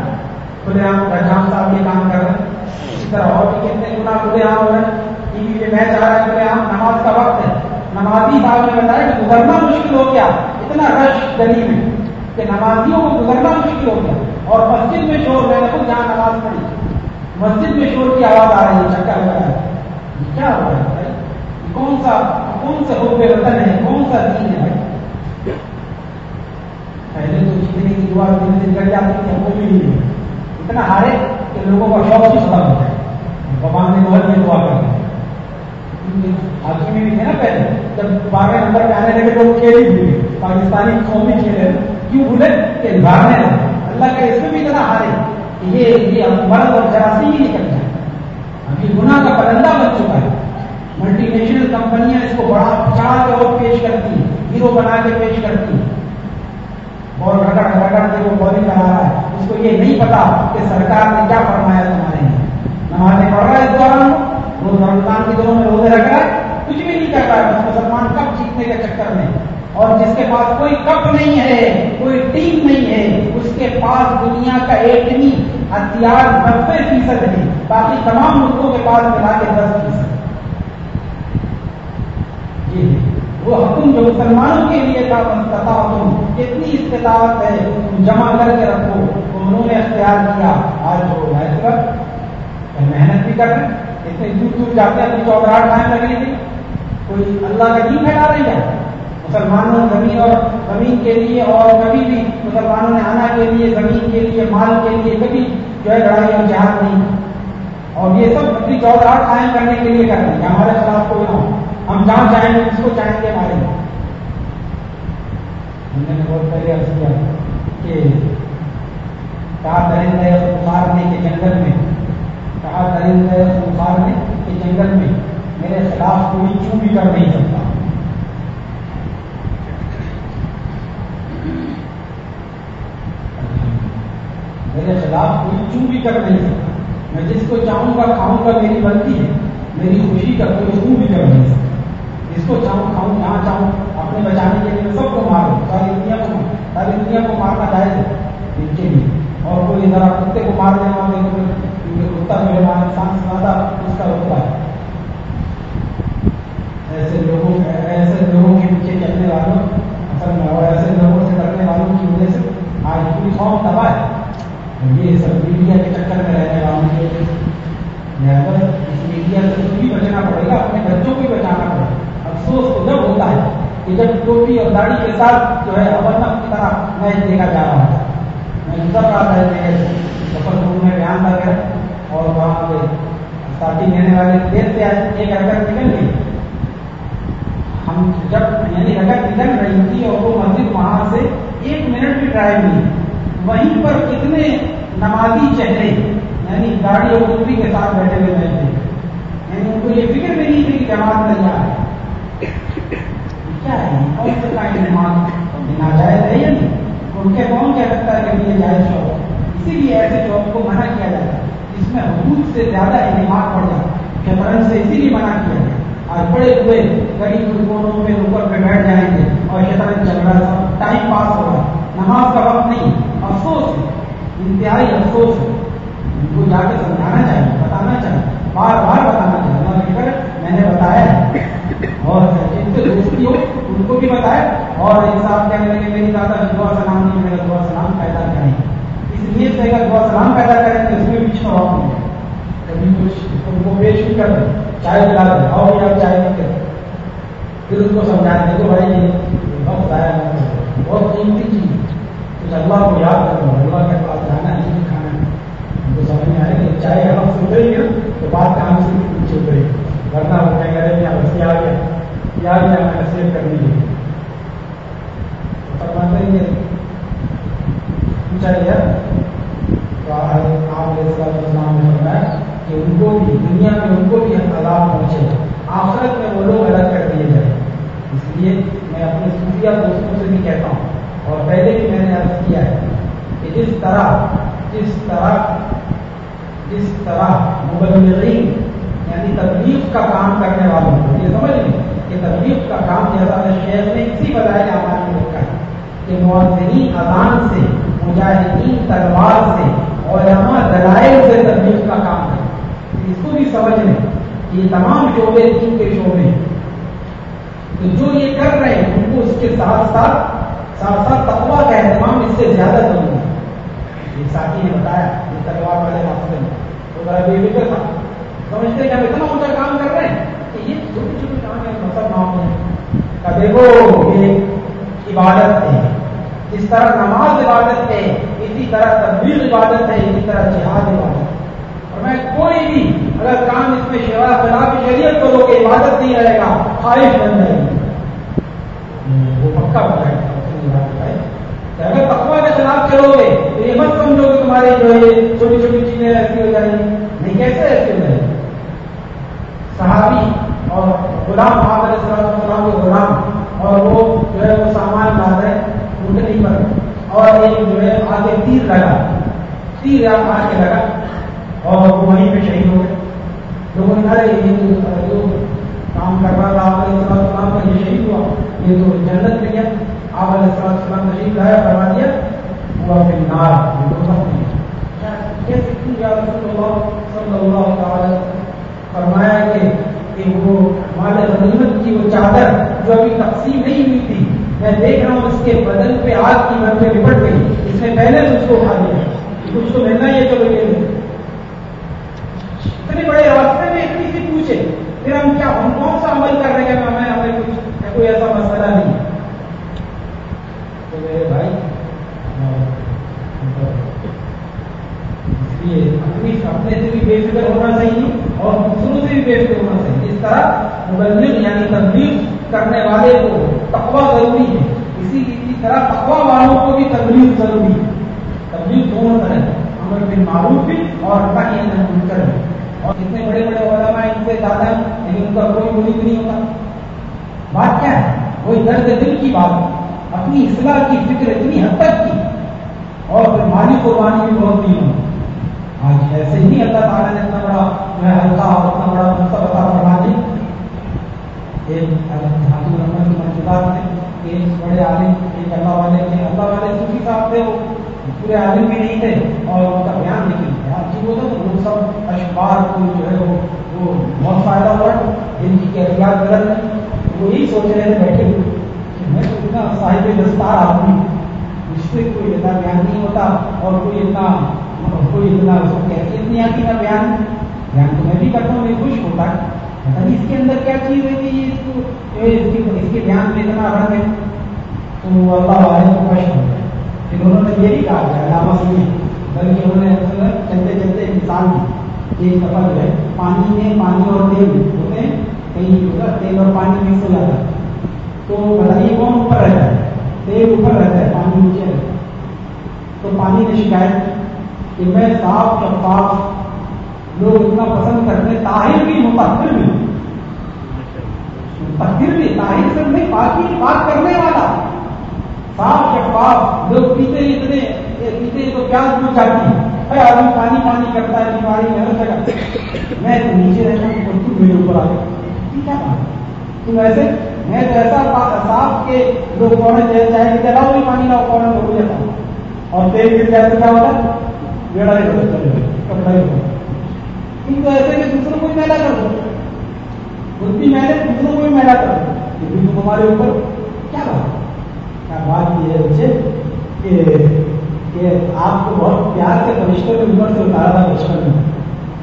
بولے، ہم رجام صاحب یہ کام کر رہے ہیں۔ اس طرح اور بھی کتنے گنا بولے ہم ہو رہے ہیں۔ ٹی وی پہ میچ آ رہا ہے، بولے، ہم نماز کا وقت ہے۔ نمازی صاحب نے بتایا کہ گزرنا مشکل ہو گیا۔ اتنا رش گلی میں کہ نمازیوں کو گزرنا مشکل ہو گیا۔ اور مسجد میں شور، میں نے جہاں نماز پڑھی۔ مسجد میں شور کی آواز آ رہی ہے، چکر لگ رہا ہے۔ کیا ہو رہا ہے کون سا کون سا حب وطن ہے کون سا دین ہے؟ پہلے تو جیتنے کی دعا دن دن کر جاتی تھی ہم کو بھی نہیں اتنا ہارے کہ لوگوں کا شوق بھی ختم ہو جائے۔ بھگوان نے بہت یہ دعا کر حاکی میں بھی تھے نا پہلے۔ جب بارہ نمبر پہ آنے لگے تو وہ کھیل ہی بھولے پاکستانی قومی کھیلے کیوں بھولے؟ کہ بھاگنے اللہ کا اس میں بھی اتنا ہارے یہ یہ مرض اور جراثیم ہی نکل جائے ابھی گناہ کا پرندہ بن چکا ہے۔ ملٹی نیشنل کمپنیاں اس کو بڑا چار کے اور پیش کرتی ہیں، ہیرو بنا کے پیش کرتی ہیں۔ اور رگڑ رگڑ کے وہ بولنگ کرا رہا ہے اس کو یہ نہیں پتا کہ سرکار نے کیا فرمایا تمہارے نمازیں پڑھ رہا ہے اس دوران روز رمضان کے دنوں میں روزے رکھ رہا ہے۔ کچھ بھی نہیں کر رہا ہے۔ مسلمان کب جیتنے کے چکر میں؟ اور جس کے پاس کوئی کپ نہیں ہے، کوئی ٹیم نہیں ہے، اس کے پاس دنیا کا ایٹمی ہتھیار نبے فیصد ہے باقی تمام ملکوں کے پاس ملا کے دس فیصد۔ وہ حکم جو مسلمانوں کے لیے تھا تم۔ کتنی استطاعت ہے جمع کر کے رکھو۔ انہوں نے اختیار کیا۔ آج وہ محنت بھی کر رہے ہیں۔ اتنے دور دور جاتے ہیں، اپنی چوکراٹ قائم لگنے کی کوئی اللہ کا دین پھیلا رہی ہے مسلمانوں زمین اور زمین کے لیے اور کبھی بھی مسلمانوں نے آنا کے لیے، زمین کے لیے، مال کے لیے، کبھی جو ہے لڑائی اور جہاد نہیں۔ اور یہ سب اپنی چوکراٹ قائم کرنے کے لیے کر رہے ہیں۔ ہمارے خلاف کوئی نہ ہو۔ ہم جہاں چاہیں گے، اس کو چاہیں گے ہمارے ہم نے بہت پہلے عرض کیا کہ کہا درندے مارنے کے جنگل میں، کہا درندے مارنے کے جنگل میں، میرے خلاف کوئی چوں بھی کر نہیں سکتا۔ میرے خلاف کوئی چوں بھی کر نہیں سکتا۔ میں جس کو چاہوں گا، کھاؤں گا، میری بنتی ہے۔ میری خوشی کا کوئی چوں بھی کر نہیں سکتا۔ جس کو چاہوں کھاؤں نہ چاہوں اپنے بچانے کے لیے سب کو مارو ساری دنیا کو ساری دنیا کو مارنا جائز ہے ان کے لیے اور کوئی ذرا کتے کو مار دینا ہوگا کیونکہ کتا جو ہے انسان سے زیادہ اس کا ہوتا ہے ایسے لوگوں ایسے لوگوں کے پیچھے چلنے والوں اصل میں اور ایسے لوگوں سے کرنے والوں کی وجہ سے آج پوری قوم تباہ ہے یہ سب میڈیا کے چکر میں رہنے والوں کی وجہ سے اس میڈیا سے بھی بچنا پڑے گا اپنے بچوں کو بھی بچانا پڑے گا افسوس تو جب ہوتا ہے ٹوپی اور داڑھی کے ساتھ جو ہے ابرنب کی طرح میچ دیکھا جا رہا تھا میں گزر رہا تھا سفر گرو میں بیان کر گیا اور وہاں پہ ساتھی رہنے والے دیر سے ایک حرکت نکل گئی ہم جب یعنی حرکت نکل رہی تھی اور وہ مسجد وہاں سے ایک منٹ بھی ڈرائیو نہیں وہیں پر کتنے نمازی چہرے یعنی گاڑی اور ٹوپی کے ساتھ بیٹھے ہوئے بیٹھے۔ یعنی ان کو یہ فکر بھی نہیں تھی کہ جماعت نہیں آ ہے کیا ہے؟ کون سے کا انعام ناجائز ہے یا نہیں؟ ان کے کون کہہ سکتا ہے کہ یہ جائز شوق اسی لیے ایسے شوق کو منع کیا جاتا ہے، جس میں حدود سے زیادہ انعماد پڑ جاتا جائے شطرنج سے اسی لیے منع کیا جائے آج بڑے ہوئے غریب رکونوں میں اوپر پہ بیٹھ جائیں گے اور شطرنج چل رہا ہے ٹائم پاس ہو رہا ہے نماز کا وقت نہیں، افسوس ہے، انتہائی افسوس ہے۔ ان کو جا کے سمجھانا چاہیے، بتانا چاہیے، بار بار بتانا چاہیے۔ میں نے بتایا ہے اور ان سے دوستی ہو ان کو بھی بتائے اور انسان کہنے لگے، میری دادا جی، دعا سلام نہیں، میرا دعا سلام پیدا کریں۔ اس لیے سے اگر دعا سلام پیدا کریں تو اس میں بھی چھوڑا نہیں کبھی کچھ ان کو پیش بھی کر دیں چائے پلا دیں اور بھی آپ چائے نہیں کریں پھر ان کو سمجھائیں تو بھائی جی یہ وقت آیا بہت قیمتی چیز کچھ اللہ کو یاد کرو اللہ کے پاس جانا ہے نہیں کھانا ہے ان کو سمجھ میں آئے کہ چائے ہم سن رہی ہے تو بات کام سے پیچھے اترے ورنہ وہ کہیں گے کہ بس آ گیا یا بھی ہمیں نصیحت کرنی ہے فرماتے ہیں پوچھا گیا تو آپ نے فرمایا کہ ان کو بھی دنیا میں ان کو بھی عذاب پہنچے آخرت میں وہ لوگ الگ کر دیے جائیں اس لیے میں اپنے صوفیہ دوستوں سے بھی کہتا ہوں اور پہلے بھی میں نے عرض کیا ہے کہ جس طرح جس طرح جس طرح مبلغین یعنی تبلیغ کا کام کرنے والوں کو یہ سمجھ لیں کہ تبلیغ کا کام جیسا شیخ نے اسی بتایا کہ ہمارے لوگ کا کہ معذرین اذان سے، مجاہدین تلوار سے اور یہاں دلائل سے تبلیغ کا کام ہے۔ اس کو بھی سمجھ لیں یہ تمام شعبے دین کے شعبے ہیں۔ تو جو یہ کر رہے ہیں، ان کو اس کے ساتھ ساتھ ساتھ ساتھ تقوا کا اہتمام اس سے زیادہ ضروری ہے۔ یہ ساتھی نے بتایا، یہ تلوار والے مسئلے میں۔ تو ذرا بے فکر تھا سمجھتے کہ ہم اتنا اونچا کام کر رہے ہیں کہ یہ چھوٹے چھوٹے کام چھوٹی چھوٹی کا دیکھو، یہ عبادت ہے۔ جس طرح نماز عبادت ہے، اسی طرح تبدیل عبادت ہے، اسی طرح جہاد عبادت ہے۔ اور میں کوئی بھی اگر کام اس میں شیوا خلاف شریعت کرو کہ عبادت نہیں رہے گا، خواہش بن جائے گی۔ وہ پکا بتائے اگر پکوا کے خلاف چلو گے، تو یہ مت سمجھو کہ تمہاری جو ہے چھوٹی چھوٹی چیزیں ایسی ہو جائیں۔ گی نہیں، کیسے ایسے ہو جائیں؟ گی صحابی اور غلام محمد السلام کے غلام اور وہ جو ہے وہ سامان لا رہے اونٹ نہیں پر اور ایک جو ہے، آگے تیر لگا۔ تیر آپ آ کے لگا۔ اور وہ وہیں پہ شہید ہو گئے۔ لوگوں نے کہا، یہ جو کام کر رہا تھا، آپ علیہ السلام کا یہ شہید ہوا۔ یہ تو جنت میں گیا۔ آپ علیہ السلام السلام تشریف لایا کروا دیا، وہ پھر نار صلی اللہ تعالی فرمایا کہ وہ مال غنیمت کی وہ چادر جو ابھی تقسیم نہیں ہوئی تھی میں دیکھ رہا ہوں اس کے بدن پہ آگ کی من پہ نپٹ گئی۔ اس نے پہلے اس کو اٹھا دیا کچھ تو ملنا ہی ہے چلو یہ اتنے بڑے راستے میں اتنی سی پوچھے، پھر ہم کیا، ہم کون سا عمل کر رہے ہیں؟ ہمیں ہمیں کچھ کوئی ایسا مسئلہ نہیں۔ تو میرے بھائی اس لیے اپنی اپنے سے بھی بے فکر ہونا چاہیے اور دوسروں سے بھی بے فکر ہونا چاہیے۔ اس طرح مبلغ یعنی تبدیل کرنے والے کو تقوا ضروری ہے۔ اسی کی طرح تقوا والوں کو بھی تبلیغ ضروری ہے۔ تبلیغ دونوں طرح امر بن معروف بھی اور کہیں منکر بھی اور اتنے بڑے بڑے علماء ان سے زیادہ لیکن ان کا کوئی ملک نہیں ہوتا۔ بات کیا ہے؟ وہی درد دل کی بات اپنی اصلاح کی فکر اتنی حد تک کی۔ اور پھر مالی قربانی بھی بہت نہیں ہو آج ایسے ہی اللہ تعالیٰ نے اتنا بڑا، میں ہلکا اور اتنا بڑا مسئلہ بتا فرما دی ایک دھاتو رحمت کی میں ایک بڑے عالم، ایک اللہ والے کے اللہ والے صوفی صاحب تھے وہ پورے عالم بھی نہیں تھے اور ان کا بیان نہیں کیا۔ جی وہ تو لوگ سب اشبار کو جو ہے وہ وہ بہت فائدہ ہوا۔ جن کی کیفیات غلط ہے؟ وہ یہی سوچ رہے تھے بیٹھے ہوئے کہ میں تو اتنا صاحب دستار آدمی اس سے کوئی اتنا بیان نہیں ہوتا اور کوئی اتنا کوئی اتنا کیفیت نہیں آتی کا بیان۔ بیان تو میں بھی کرتا ہوں، میں خوش ہوتا ہے پتا اس کے اندر کیا چیز ہے کہ اس کو اس کے بیان میں اتنا رنگ ہے تو اللہ والے کو خوش ہو گیا پھر انہوں نے یہ بھی کہا کہ علامہ سنیں بلکہ انہوں نے چلتے چلتے انسان ایک دفعہ جو ہے، پانی میں پانی اور تیل ہوتے ہیں، کہیں ہوتا تیل اور پانی مکس ہو جاتا ہے تو بتائیے کون اوپر رہتا ہے تیل اوپر رہتا ہے پانی نیچے رہتا ہے تو پانی نے شکایت، کہ میں صاف شفاف لوگ اتنا پسند کرتے طاہر بھی متحر بھی۔ متحر بھی طاہر سے نہیں پاکی بات کرنے والا۔ صاف شفاف لوگ پیتے اتنے پیتے تو پیاز دودھ چاہتی ہے آدمی، پانی پانی کرتا ہے، بیماری میں ہر جگہ۔ میں تو نیچے رہتا ہوں تو میرے اوپر آ گیا تم ایسے میں تو ایسا صاف کے لوگ کون چاہے چاہے کہ چلاؤ بھی پانی لاؤ، کون ہو جاتا اور تیل گر جائے تو کیا ہوتا ہے؟ بیڑا ہی ہوتا ہے کپڑا ہی ہوتا تم تو ایسے کہ دوسروں کو بھی میلا کر دو۔ خود بھی میلے، دوسروں کو بھی میلا کر دو۔ لیکن تمہارے اوپر۔ کیا بات؟ کیا بات یہ ہے بچے؟ کہ آپ کو بہت پیار سے فرشتوں کے اوپر سے اتارا تھا بچپن میں۔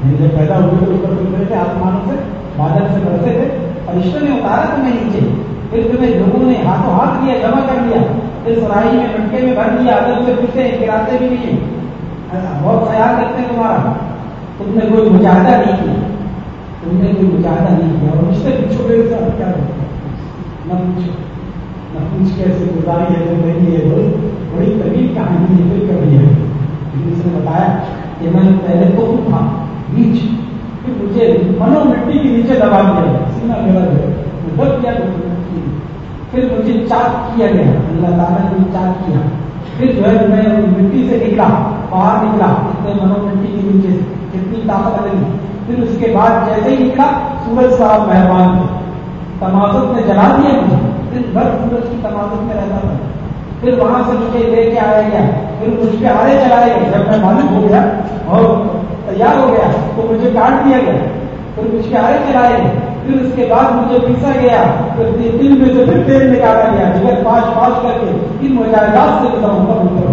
یعنی جب پیدا ہوئے تو اوپر سے اترے تھے، آسمانوں سے، بادل سے برسے تھے۔ فرشتوں نے اتارا تمہیں نیچے جی۔ پھر تمہیں لوگوں نے ہاتھوں ہاتھ دیا جمع کر لیا۔ پھر سرائی میں مٹکے میں بھر دیا ادب سے پوچھتے ہیں گراتے بھی نہیں بہت خیال رکھتے ہیں تمہارا۔ تم نے کوئی مجاہدہ نہیں کیا۔ تم نے کوئی مجاہدہ نہیں کیا۔ اور رشتے پوچھو گے ساتھ کیا نہ پوچھو۔ نہ پوچھ کیسے گزاری ہے تو نہیں ہے۔ بڑی بڑی طویل کہانی ہے، کوئی کبھی ہے۔ اس نے بتایا کہ میں پہلے تو تھا بیچ۔ پھر مجھے منو مٹی کے نیچے دبا دیا۔ سینا میرا جو ہے دب کیا پھر مجھے چاک کیا گیا۔ اللہ تعالیٰ نے چاک کیا۔ پھر جو ہے میں مٹی سے نکلا، باہر نکلا اتنے منو مٹی کے نیچے سے۔ کتنی طاقت لگی۔ پھر اس کے بعد جیسے ہی نکلا سورج صاحب مہربان تھے۔ تمازت نے جلا دیا مجھے دن بھر سورج کی تمازت میں رہتا تھا۔ پھر وہاں سے مجھے لے کے آیا گیا۔ پھر مجھ پہ آرے چلائے گئے۔ جب میں معلوم ہو گیا اور تیار ہو گیا تو مجھے کاٹ دیا گیا۔ پھر مجھ پہ آرے چلائے گئے۔ پھر اس کے بعد مجھے پیسا گیا۔ پھر دل میں سے پھر تیل نکالا گیا۔ جگر پانچ پانچ کر کے ان مجاہدات سے گزرا ہوں اوپر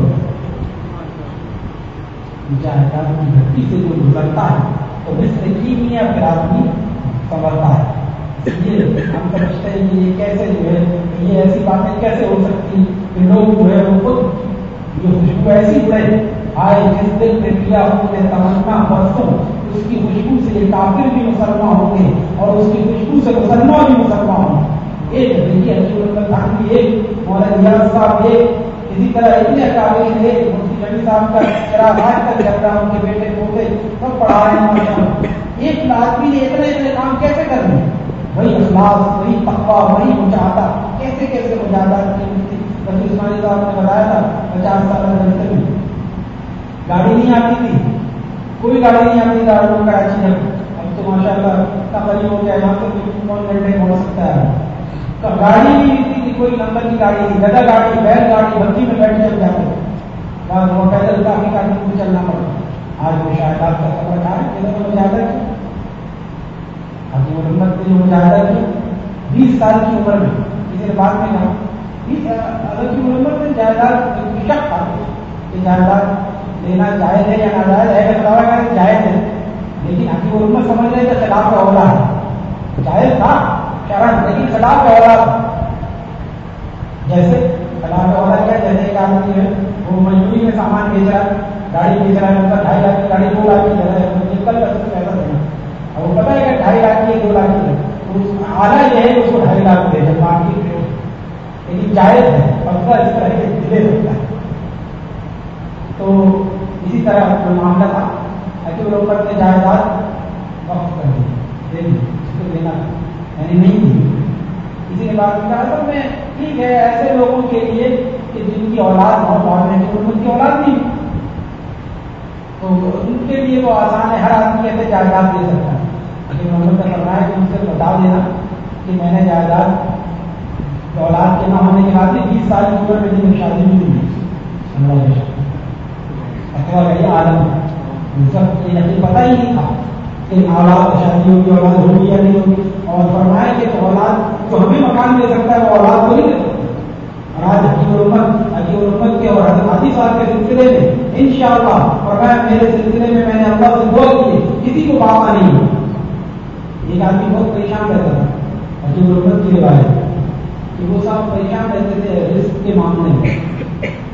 مجاہدات کی دھرتی سے جو ہے تو مصر کی بھی پھر آدمی سنورتا ہے۔ یہ ہم سمجھتے ہیں یہ کیسے جو ہے، یہ ایسی باتیں کیسے ہو سکتی کہ لوگ جو ہے، وہ خود جو خوشبو ایسی اڑے آئے جس دل میں کیا ہوں نے تمنا برسوں، اس کی خوشبو سے یہ کافر بھی مسلمان ہوں گے اور اس کی خوشبو سے مسلمان بھی مسلمان ہوں گے۔ ایک دیکھیے حضور خان کی ایک مولانا نیاز صاحب، ایک اسی طرح اتنے قابل ہے مفتی نبی صاحب کا کرا آج تک چل ان کے بیٹے پوتے سب پڑھا رہے ہیں ایک آدمی نے اتنے اتنے کام کیسے کر کرنے وہی اخلاص، وہی تقوا وہی مجاہدہ۔ کیسے کیسے مجاہدہ کی رفیع اسماعیل صاحب نے بتایا تھا، پچاس سال میں گاڑی نہیں آتی تھی۔ کوئی گاڑی نہیں آتی گاڑی کراچی میں اب تو ماشاء اللہ اتنا قریب ہو گیا یہاں سے کون گھنٹے پہنچ سکتا ہے۔ گاڑی نہیں ملتی تھی کوئی نمبر کی گاڑی نہیں گدا گاڑی، بیل گاڑی بھرتی میں بیٹھ چل جاتے بعد وہ پیدل کافی گاڑی کو چلنا پڑتا آج وہ شاید آپ کا سفر کھا ہے وہ زیادہ کی ابھی وہ نمبر کے جو زیادہ کی بیس سال کی عمر میں، کسی نے بعد میں کہا۔ اگر کی عمر میں جائیداد شک تھا کہ جائیداد لینا جائز ہے یا ناجائز ہے بتاوا کہ جائز ہے۔ لیکن حقیق عمر سمجھ رہے کہ خلاف کا اولا ہے۔ جائز تھا۔ شرح لیکن خلاف کا اولا جیسے خلاف کا کیا، جیسے ایک آدمی ہے، وہ مجبوری میں سامان بھیج رہا ہے، گاڑی بھیج رہا ہے ان کا ڈھائی لاکھ کی گاڑی، دو لاکھ کی جگہ ہے نکل کر پیسہ دینا۔ اور وہ پتا ہے کہ ڈھائی لاکھ کی دو لاکھ کی ہے۔ آدھا یہ ہے کہ اس کو ڈھائی لاکھ دے دیں مارکیٹ میں لیکن جائز ہے پتہ اس طرح سے دلے سکتا ہے۔ تو اسی طرح جو معاملہ تھا کہ لوگ نے جائیداد وقت کر دی اس کو دینا۔ یعنی نہیں دی کسی نے بات کیا اصل میں ٹھیک ہے، ایسے لوگوں کے لیے کہ جن کی اولاد بہت اور ہے ان کی اولاد نہیں تو ان کے لیے وہ آسان ہے، ہر آدمی ایسے جائیداد دے سکتا ہے۔ لیکن محمد کا کرنا ہے کہ ان سے بتا دینا کہ میں نے جائیداد اولاد کے نہ ہونے کے بعد بیس سال کی عمر میں جن شادی نہیں ہوئی۔ اکوا عالم۔ سب یہ پتہ ہی نہیں تھا کہ اولاد شادی ہوگی اولاد ہوگی یا نہیں ہوگی۔ اور فرمایا کہ تو اولاد جو ہمیں مکان دے سکتا ہے وہ اولاد کو نہیں دے سکتا۔ آج حکیم الامت حکیم الامت کے اور حضرت صاحب کے سلسلے میں ان شاء اللہ فرمایا، میرے سلسلے میں میں نے اللہ سے دعا کی کسی کو باپا نہیں ہوا ایک آدمی بہت پریشان رہتا تھا حکیم الامت کی روایت کہ وہ صاحب پریشان رہتے تھے رسک کے معاملے میں۔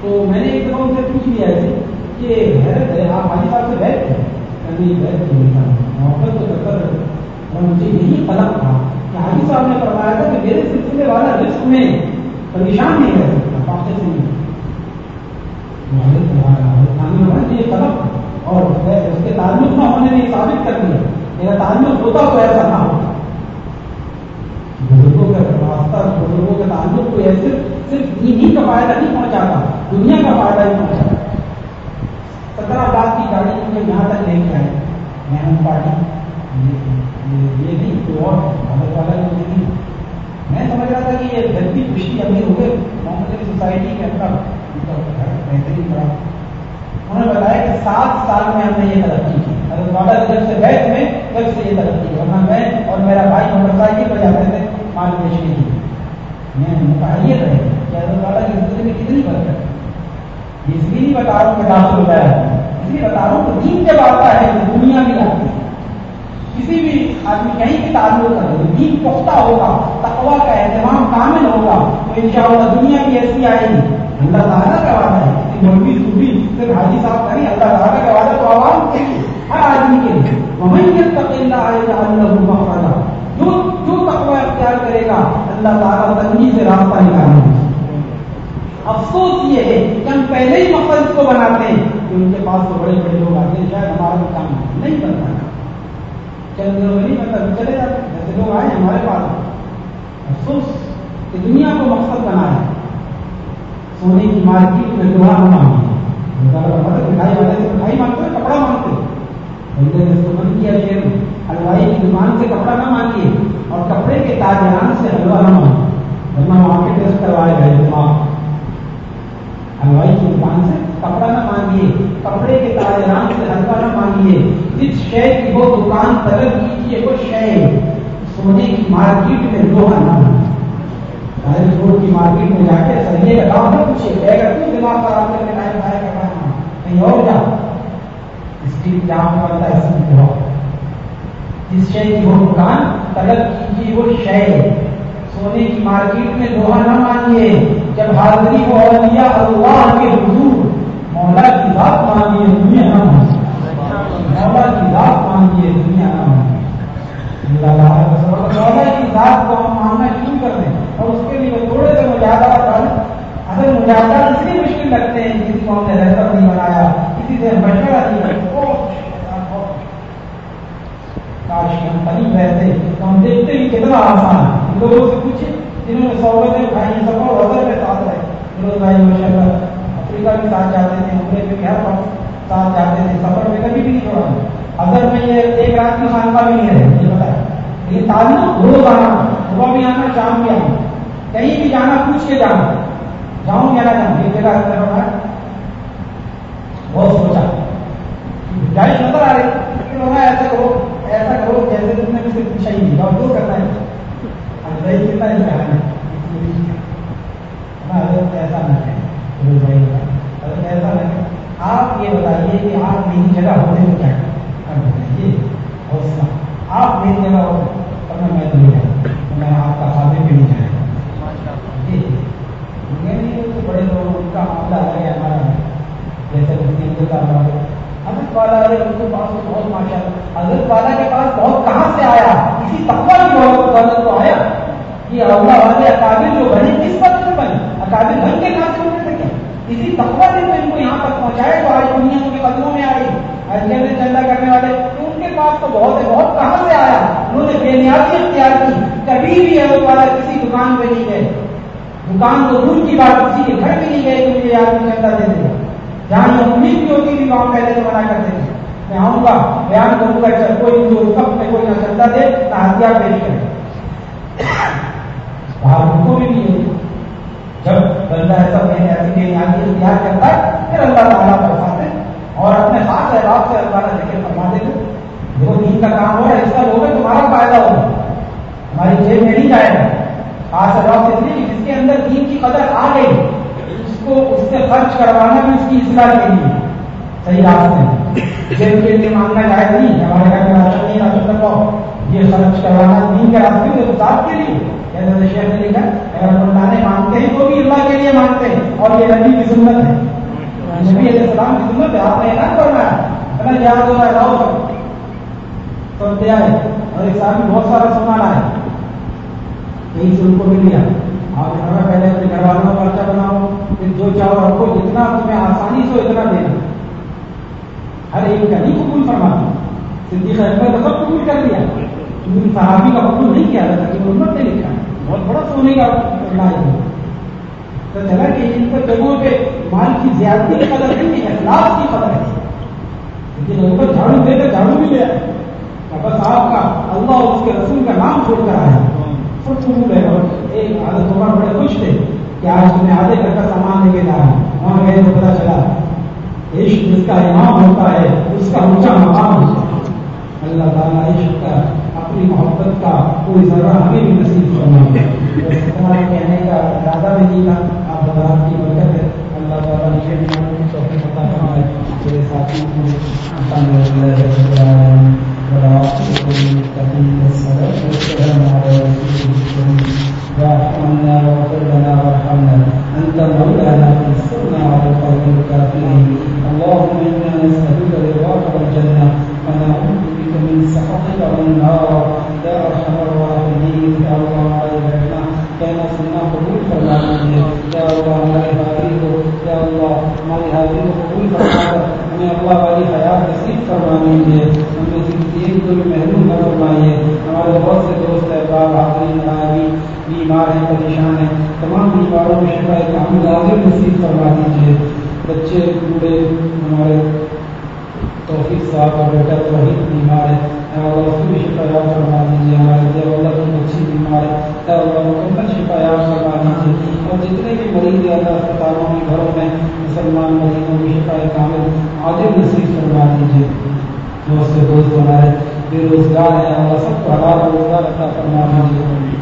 تو میں نے ایک دفعہ ان سے پوچھ لیا ایسے کہ حیرت ہے آپ حاجی صاحب سے بیٹھ تھے کبھی بیٹھ کے ملتا محبت تو چکر اور مجھے یہی قلم تھا کہ حاجی صاحب نے فرمایا تھا کہ میرے سلسلے والا رسک میں پریشان نہیں رہ سکتا پاپے سے نہیں۔ یہ قلم اور اس کے تعلق نہ ہونے نے ثابت کر دیا۔ میرا تعلق ہوتا تو ایسا نہ ہوتا۔ بزرگوں کا راستہ، بزرگوں کے تعلق کو ایسے صرف انہیں کا فائدہ نہیں پہنچاتا، دنیا کا فائدہ ہی پہنچاتا۔ سترہ لاکھ کی گاڑی مجھے یہاں تک لے کے آئے۔ میں ہوں پارٹی یہ نہیں کوئی اور بھارت والا مجھے نہیں میں سمجھ رہا تھا کہ یہ دھرتی خوشی امیر ہو گئے محمد علی سوسائٹی کے اندر ان کا گھر بہترین بڑا انہوں نے بتایا کہ سات سال میں ہم نے یہ ترقی کی۔ حضرت بابا جب سے بیٹھ میں جب سے یہ ترقی ورنہ میں اور میرا بھائی موٹر سائیکل پر جاتے تھے مال بیچنے کی میں متعین رہے کہ حضرت بابا کی زندگی میں کتنی فرق ہے۔ اس لیے نہیں بتا رہا ہوں کہ ڈاکٹر ہوتا ہے اس لیے بتا رہا ہوں کہ دین جب آتا ہے تو دنیا بھی آتی ہے۔ کسی بھی آدمی کہیں بھی تعلق کر دین پختہ ہوگا تقوا کا اہتمام کامل ہوگا، تو ان شاء اللہ دنیا بھی ایسی آئے گی۔ اللہ تعالیٰ کا وعدہ ہے۔ مولوی صوفی صرف حاجی صاحب کا نہیں، اللہ تعالیٰ کا وعدہ تو عوام کے لیے، ہر آدمی کے لیے۔ محمد تقیلہ آئے گا اللہ مفادہ جو جو تقوا اختیار کرے گا، اللہ تعالیٰ تنگی سے راستہ نکالے افسوس یہ ہے کہ ہم پہلے ہی مقصد کو بناتے ہیں، کہ ان کے پاس تو بڑے بڑے لوگ آتے ہیں، شاید ہمارا کام نہیں بنتا چند دنوں میں نہیں چلے جاتے جیسے لوگ آئے ہمارے پاس افسوس کہ دنیا کو مقصد بنایا سونے کی مارکیٹ میں دعا نہ مانگے مٹھائی والے سے مٹھائی مانگتے کپڑا مانگتے بندے نے اس کو بند کیا شیر حلوائی کی دکان سے کپڑا نہ مانگیے اور کپڑے کے تاجران سے حلوا نہ مانگے ورنہ وہاں کے ٹیسٹ کروائے گئے دماغ ہلوائی کی دکان سے کپڑا نہ مانگیے، کپڑے کے تاجران سے حلوا نہ مانگیے۔ جس شے کی وہ دکان طلب کیجیے، وہ شے سونے کی مارکیٹ میں لوہا نہ مانگے روڈ کی مارکیٹ میں جا کے سہیے کا کام نہ پوچھے اگر کچھ دماغ خراب کرنے ٹائم آئے گا کہیں اور جا۔ اسٹیل جام بنتا ہے اس میں جس شے کی وہ دکان طلب کیجیے، وہ شے سونے کی مارکیٹ میں لوہا نہ مانگیے۔ جب حاضری کو اور دیا اللہ کے حضور مولا کی ذات مانگیے دنیا نہ مانگیے مولا کی ذات مانگیے دنیا نہ مانگیے مولا کی ذات کو ہم ماننا کیوں کر دیں اور اس کے لیے تھوڑے سے مجاہدہ کر اگر مجاہدہ اس لیے مشکل لگتے ہیں کسی کو ہم نے رہتا نہیں بنایا، کسی سے مشورہ نہیں کاش ہم قریب رہتے تو ہم دیکھتے ہی کتنا آسان ان لوگوں سے پوچھے جنہوں نے سہولتیں اٹھائی ہیں سفر وزر میں ساتھ رہے۔ فیروز بھائی ماشاء اللہ کا بھی ساتھ جاتے تھے عمرے میں گھر پر ساتھ جاتے تھے، سفر میں کبھی بھی نہیں چھوڑا۔ اگر میں یہ ایک رات کی خانقاہ بھی نہیں رہے یہ بتایا یہ تعلق روز آنا صبح بھی آنا، شام بھی آنا۔ کہیں بھی جانا، پوچھ کے جانا۔ جاؤں یا نہ جاؤں، یہ جگہ بہت سوچا۔ گاڑی نظر آ رہی لیکن ایسا کرو ایسا کرو جیسے تم نے مجھ سے پوچھا ہی نہیں۔ اور جو کرنا ہے۔ ہاں، اندر ہے؟ ایسا نہ ہے۔ بتائیے کہ آپ میری جگہ ہونے میں کیا کرنا چاہیے حوصلہ آپ میری جگہ ہو ورنہ میں نہیں جاؤں میں آپ کا خاتے پہ نہیں جائے گا بڑے لوگ ان کا معاملہ ہے ہمارا جیسے حضرت والا ان کے پاس بہت ماشاء حضرت والا کے پاس بہت کہاں سے آیا کسی تقوا کی بہت بدل تو آیا یہ اللہ والے اکابر جو بنے کس وقت میں بنے اکابر بن کے کہاں سے ہونے تھے کسی تقوا نے تو ان کو یہاں تک پہنچائے تو آج دنیا کے قدموں میں آئی جیسے چندہ کرنے والے تو ان کے پاس تو بہت ہے بہت کہاں سے آیا انہوں اختیار کی کبھی بھی حضرت والا کسی دکان پہ نہیں گئے۔ دکان تو دور کی بات کسی کے گھر پہ نہیں گئے کہ مجھے آدمی چندہ دے دے گا جہاں یہ امید بھی ہوتی تھی وہاں پہلے سے منع کرتے تھے میں آؤں گا، بیان کروں گا جب کوئی جو سب میں کوئی نہ چندہ دے، نہ ہتھیار پیش کرے۔ باہر ان کو بھی نہیں ہے جب بندہ ایسا میں ایسی بے نیازی اختیار کرتا ہے، پھر اللہ تعالیٰ فرماتے اور اپنے خاص احباب سے اللہ نے ذکر فرما دے جو دین کا کام ہو رہا اس کا لوگ تمہارا فائدہ ہوگا ہماری جیب میں نہیں جائے گا۔ خاص احباب سے اس لیے جس کے اندر دین کی قدر آ گئی، اس کو اس سے خرچ کروانا بھی اس کی اصلاح کے لیے۔ صحیح راستے جیب کے لیے مانگنا جائز نہیں، ہمارے گھر میں راشن نہیں راشن کر پاؤ یہ خرچ کروانا دین کے راستے میں ذات کے لیے۔ یعنی جیسے شیخ نے لکھا، اگر اللہ مانگتے ہیں تو بھی اللہ کے لیے مانگتے ہیں۔ اور یہ نبی کی سنت ہے۔ نبی علیہ السلام کی سنت ہے، آپ نے اعلان کرنا ہے اگر یاد ہو رہا ہے راؤ تو ہے اور ایک ساتھ بہت سارا سنانا ہے یہی سے ان کو مل گیا۔ آپ گھر میں پہلے اپنے گھر والوں کا پرچہ بناؤ، پھر جو چاہو آپ کو جتنا تمہیں آسانی سے اتنا دینا ہر ایک کا نہیں قبول فرمانا صدیق اکبر کا سب قبول کر دیا لیکن صحابی کا قبول نہیں کیا تھا کہ امت نے لکھا۔ بہت بڑا سونے کا لاج تو چلا کہ ان پر جگہوں پہ مال کی زیادتی کی قدر نہیں ہے اخلاص کی قدر ہے۔ لیکن اوپر جھاڑو دے کر جھاڑو بھی لیا بس آپ کا اللہ اور اس کے رسول کا نام چھوڑ کر آیا۔ سب قبول ہے اور ایک عادت عمر بڑے خوش تھے کہ آج تمہیں آدھے گھر کا سامان لے کے جا رہا وہاں گئے تو پتا چلا، عشق جس کا امام ہوتا ہے، اس کا اونچا مقام ہوتا ہے۔ اللہ تعالیٰ عشق کا، اپنی محبت کا کوئی ذرا ہمیں بھی نصیب کرنا کہنے کا ارادہ بھی نہیں تھا آپ حضرات کی برکت ہے۔ اللہ تعالیٰ ولا أحسبكم المتقين والصلاة والسلام على رسول الكريم واعف عنا واغفر لنا وارحمنا أنت مولانا فانصرنا القوم الكافرين اللهم إنا نسألك رضاك والجنة ونعوذ بك من سخطك والنار يا أرحم الراحمين يا الله لا إله كان صنع قبول فرمان يا الله لا إله إلا يا الله ما لهذه القبول فرمان ہمیں اللہ والی حیات نصیب فرما دیجیے ہمیں زندگی کو بھی محروم نہ فرمائیے، ہمارے بہت سے دوست، احباب حاضرین حاضری بیمار ہیں، پریشان ہیں، تمام بیماروں میں شفا کام لازم نصیب فرما دیجیے۔ بچے، بوڑھے، ہمارے توفیق صاحب کا بیٹا توحید بیمار ہے اللہ اس کو بھی شفایات فرما دیجیے، ہمارے دیا اللہ کی اچھی بیمار ہے اللہ مکمل شفایات فرما دیجیے۔ اور جتنے بھی مریض ہیں اسپتالوں میں گھروں میں مسلمان مریضوں کی شفا کامل عادل نصیب فرما دیجیے دوست دوست ہمارے، بے روزگار ہیں، اللہ سب کو حلال روزگار عطا فرما دیجیے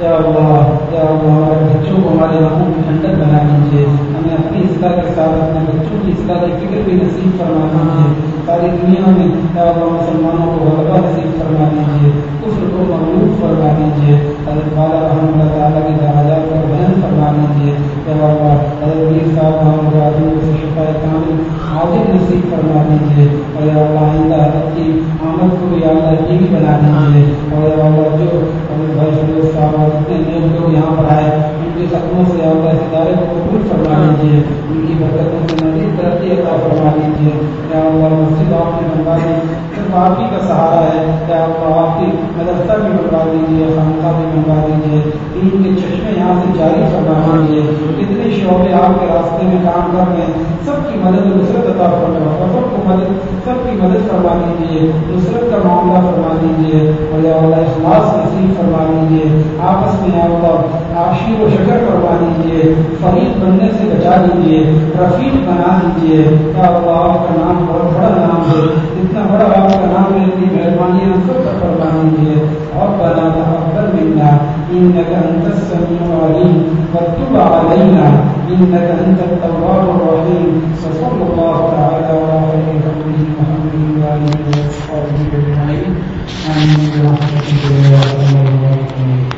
یا اللہ یا اللہ، ہمارے بچوں کو ہمارے آنکھوں کی ٹھنڈک بنا دیجیے ہمیں اپنی اصلاح کے ساتھ، اپنے بچوں کی اصلاح کی فکر بھی نصیب فرما دیجیے ساری دنیا میں یا اللہ مسلمانوں کو غلبہ نصیب فرما دیجیے کفر کو مغلوب فرما دیجیے حضرت والا رحمۃ اللہ تعالیٰ کے نصیب فرما دیجیے اور یا اللہ، آئندہ کی آمد کو بھی اللہ یقینی بنا دیجیے اور یا اللہ، جو حضرت بھائی فروغ صاحب جتنے نیک لوگ یہاں پر آئے، ان کے سپنوں سے آپ کا ستارے کو قبول فرما لیجیے ان کی برکتوں سے مزید ترقی عطا فرما لیجیے یا اللہ، مسجد آپ نے بنوا دی صرف آپ ہی کا سہارا ہے۔ یا اللہ، آپ کی مدرسہ بھی بنوا دیجیے خانقاہ بھی بنوا دیجیے ان کے چشمے یہاں سے جاری فرما دیجیے کتنے شعبے آپ کے راستے میں کام کر رہے ہیں، سب کی مدد نصرت عطا فرما سب کو مدد، سب کی مدد فرما دیجیے نصرت کا معاملہ فرما دیجیے اور یا اللہ اخلاص نصیب فرما دیجیے آپس میں یا اللہ، آشیر و شکر کروا دیجیے فریق بننے سے بچا دیجیے رفیق بنا دیجیے کیا اللہ، آپ کا نام بہت بڑا نام ہے۔ اتنا بڑا آپ کا نام ہے، اتنی مہربانی ہم سب پر فرما دیجیے اور بنا تھا اکثر ملنا۔ إنك أنت السميع العليم. وتب علينا إنك أنت التواب الرحيم. وصلى الله تعالى على خلقه محمد وآله وصحبه أجمعين. آمين برحمتك يا أرحم الراحمين.